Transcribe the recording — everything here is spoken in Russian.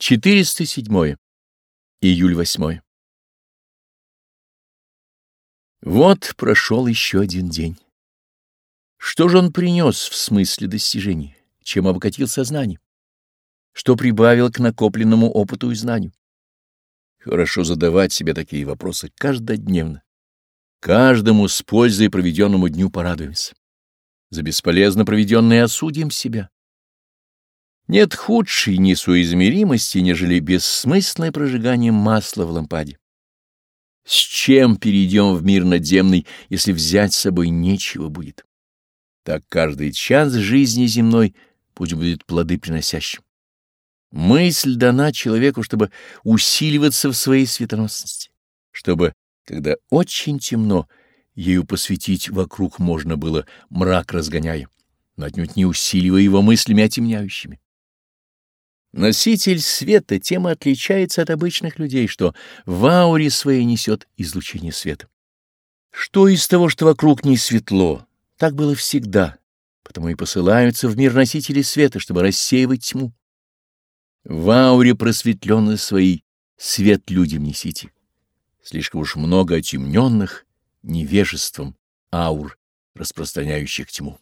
407. Июль 8. Вот прошел еще один день. Что же он принес в смысле достижений? Чем обогатил сознание? Что прибавил к накопленному опыту и знанию? Хорошо задавать себе такие вопросы каждодневно. Каждому с пользой проведенному дню порадуемся. За бесполезно проведенное осудим себя. Нет худшей несуизмеримости, нежели бессмысленное прожигание масла в лампаде. С чем перейдем в мир надземный, если взять с собой нечего будет? Так каждый час жизни земной пусть будет плоды приносящим. Мысль дана человеку, чтобы усиливаться в своей светоносности, чтобы, когда очень темно, ею посветить вокруг можно было, мрак разгоняя, но отнюдь не усиливая его мыслями отемняющими. Носитель света тем отличается от обычных людей, что в ауре своей несет излучение света. Что из того, что вокруг не светло, так было всегда, потому и посылаются в мир носители света, чтобы рассеивать тьму. В ауре просветленной своей свет людям несите. Слишком уж много отемненных невежеством аур, распространяющих тьму.